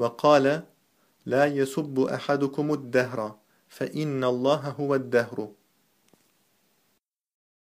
وقال لا يسب أحدكم الدهر فإن الله هو الدهر.